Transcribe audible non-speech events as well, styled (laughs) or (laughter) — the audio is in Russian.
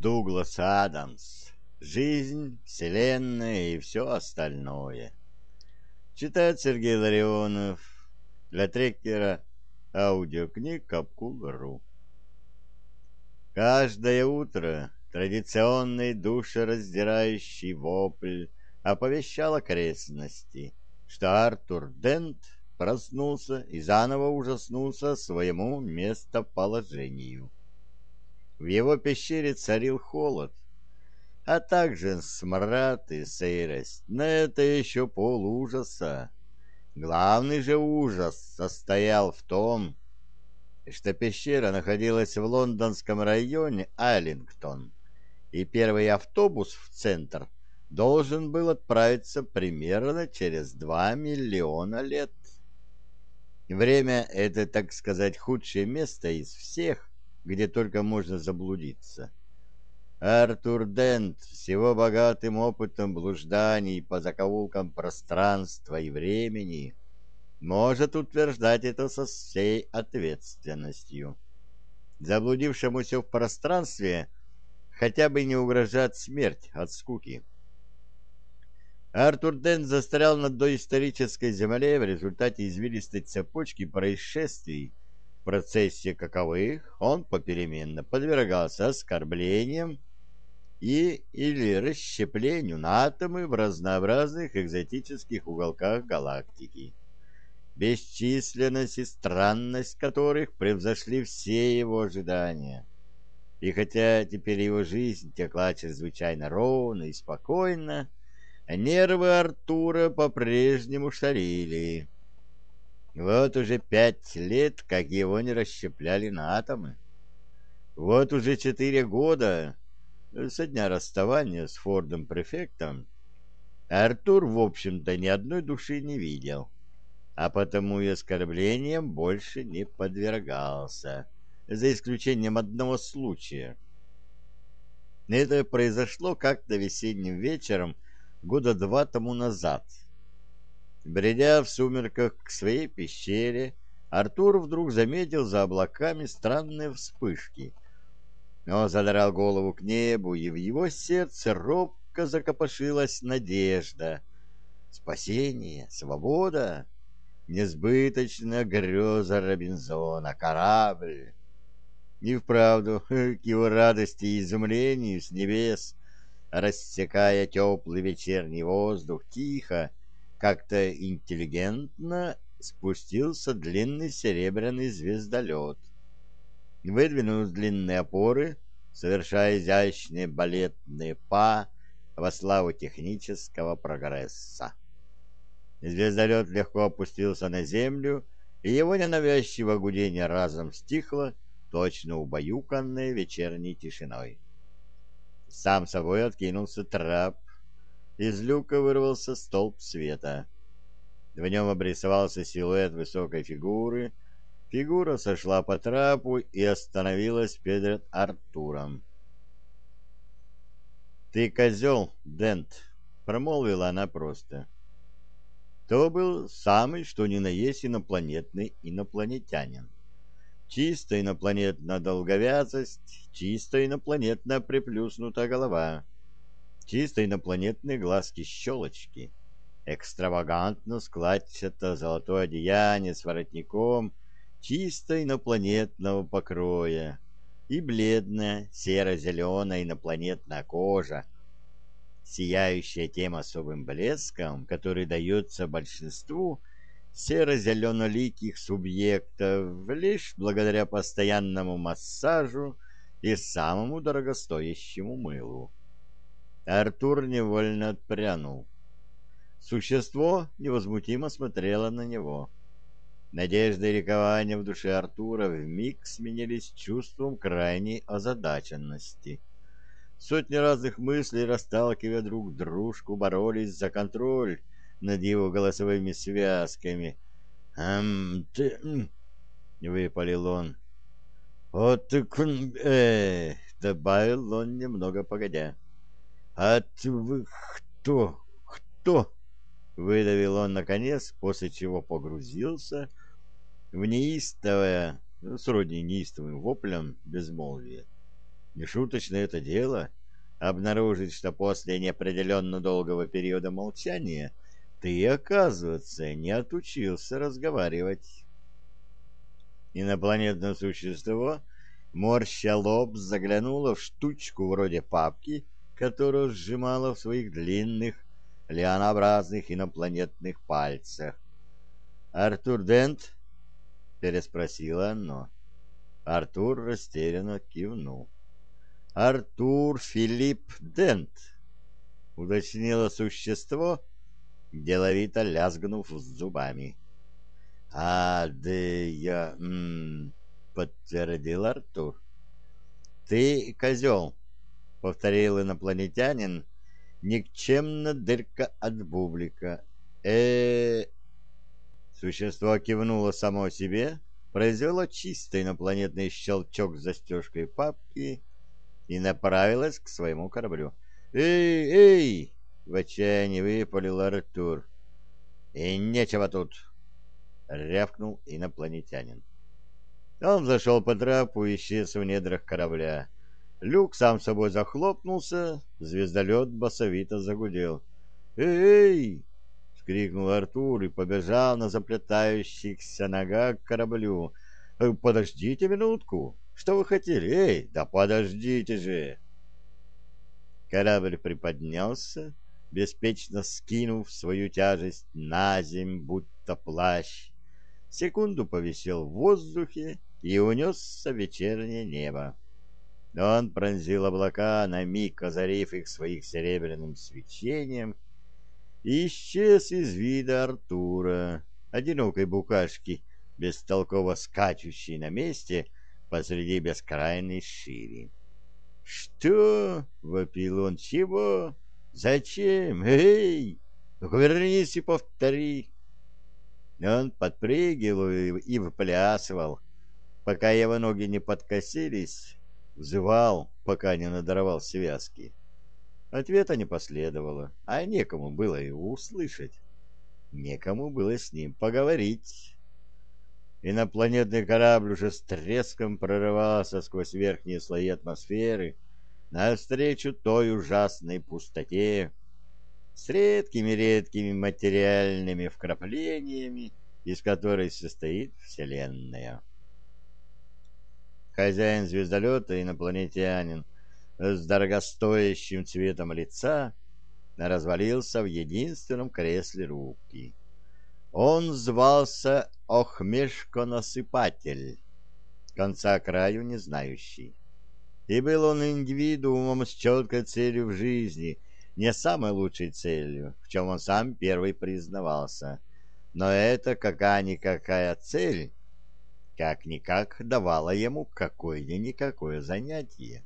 Дуглас Адамс. Жизнь, Вселенная и все остальное. Читает Сергей Ларионов для трекера аудиокниг Капкул.ру. Каждое утро традиционный душераздирающий вопль оповещал окрестности, что Артур Дент проснулся и заново ужаснулся своему местоположению. В его пещере царил холод, а также смрад и сырость. Но это еще полужаса. Главный же ужас состоял в том, что пещера находилась в лондонском районе Айлингтон, и первый автобус в центр должен был отправиться примерно через два миллиона лет. Время — это, так сказать, худшее место из всех, где только можно заблудиться. Артур Дент с его богатым опытом блужданий по закоулкам пространства и времени может утверждать это со всей ответственностью. Заблудившемуся в пространстве хотя бы не угрожает смерть от скуки. Артур Дент застрял на доисторической земле в результате извилистой цепочки происшествий, процессе каковых он попеременно подвергался оскорблениям и или расщеплению на атомы в разнообразных экзотических уголках галактики, бесчисленность и странность которых превзошли все его ожидания. И хотя теперь его жизнь текла чрезвычайно ровно и спокойно, нервы Артура по-прежнему шарили. Вот уже пять лет, как его не расщепляли на атомы. Вот уже четыре года со дня расставания с Фордом-префектом Артур, в общем-то, ни одной души не видел, а потому и оскорблениям больше не подвергался, за исключением одного случая. Это произошло как-то весенним вечером года два тому назад — Бредя в сумерках к своей пещере, Артур вдруг заметил за облаками странные вспышки. Он задрал голову к небу, и в его сердце робко закопошилась надежда. Спасение, свобода, несбыточная греза Робинзона, корабль. И вправду, (laughs) к его радости и изумлению с небес, рассекая теплый вечерний воздух, тихо, как-то интеллигентно спустился длинный серебряный звездолет. Выдвинул длинные опоры, совершая изящные балетные па во славу технического прогресса. Звездолет легко опустился на землю, и его ненавязчивое гудение разом стихло, точно убаюканное вечерней тишиной. Сам собой откинулся трап, из люка вырвался столб света. В нем обрисовался силуэт высокой фигуры. Фигура сошла по трапу и остановилась перед Артуром. «Ты козел, Дент!» — промолвила она просто. То был самый, что ни на есть инопланетный инопланетянин. Чисто инопланетная долговязость, чисто инопланетная приплюснутая голова — чисто инопланетные глазки-щелочки, экстравагантно складчато золотое одеяние с воротником чисто инопланетного покроя и бледная серо-зеленая инопланетная кожа, сияющая тем особым блеском, который дается большинству серо-зелено-ликих субъектов лишь благодаря постоянному массажу и самому дорогостоящему мылу. Артур невольно отпрянул. Существо невозмутимо смотрело на него. Надежда и ликование в душе Артура вмиг сменились чувством крайней озадаченности. Сотни разных мыслей, расталкивая друг дружку, боролись за контроль над его голосовыми связками. «Ам, ты...» — выпалил он. «Вот ты... э...» — добавил он немного погодя. «А вы кто? Кто?» — выдавил он наконец, после чего погрузился в неистовое, ну, сродни неистовым воплем, безмолвие. Нешуточное это дело — обнаружить, что после неопределенно долгого периода молчания ты, оказывается, не отучился разговаривать. Инопланетное существо, морща лоб, заглянуло в штучку вроде папки, которую сжимало в своих длинных, лианообразных инопланетных пальцах. «Артур Дент?» — переспросила оно. Артур растерянно кивнул. «Артур Филипп Дент», — уточнило существо, деловито лязгнув зубами. «А, да я...» подтвердил Артур. «Ты козел», — повторил инопланетянин, никчемно дырка от бублика. э, -э Существо кивнуло само себе, произвело чистый инопланетный щелчок с застежкой папки и направилось к своему кораблю. «Эй, эй!» — в отчаянии выпалил Артур. «И нечего тут!» — рявкнул инопланетянин. Он зашел по трапу и исчез в недрах корабля. Люк сам собой захлопнулся, звездолет басовито загудел. «Эй!» — скрикнул Артур и побежал на заплетающихся ногах к кораблю. «Э, «Подождите минутку! Что вы хотели? Эй, да подождите же!» Корабль приподнялся, беспечно скинув свою тяжесть на земь, будто плащ. Секунду повисел в воздухе и унесся вечернее небо. Он пронзил облака, на миг озарив их своих серебряным свечением, и исчез из вида Артура, одинокой букашки, бестолково скачущей на месте посреди бескрайней шири. «Что?» — вопил он. «Чего? Зачем? Эй! Вернись и повтори!» Он подпрыгивал и выплясывал, пока его ноги не подкосились, взывал, пока не надорвал связки. Ответа не последовало, а некому было его услышать. Некому было с ним поговорить. Инопланетный корабль уже с треском прорывался сквозь верхние слои атмосферы навстречу той ужасной пустоте с редкими-редкими материальными вкраплениями, из которой состоит Вселенная. Хозяин звездолета, инопланетянин, с дорогостоящим цветом лица, развалился в единственном кресле рубки. Он звался Охмешко-насыпатель, конца краю не знающий. И был он индивидуумом с четкой целью в жизни, не самой лучшей целью, в чем он сам первый признавался. Но это какая-никакая цель, как-никак давала ему какое-никакое занятие.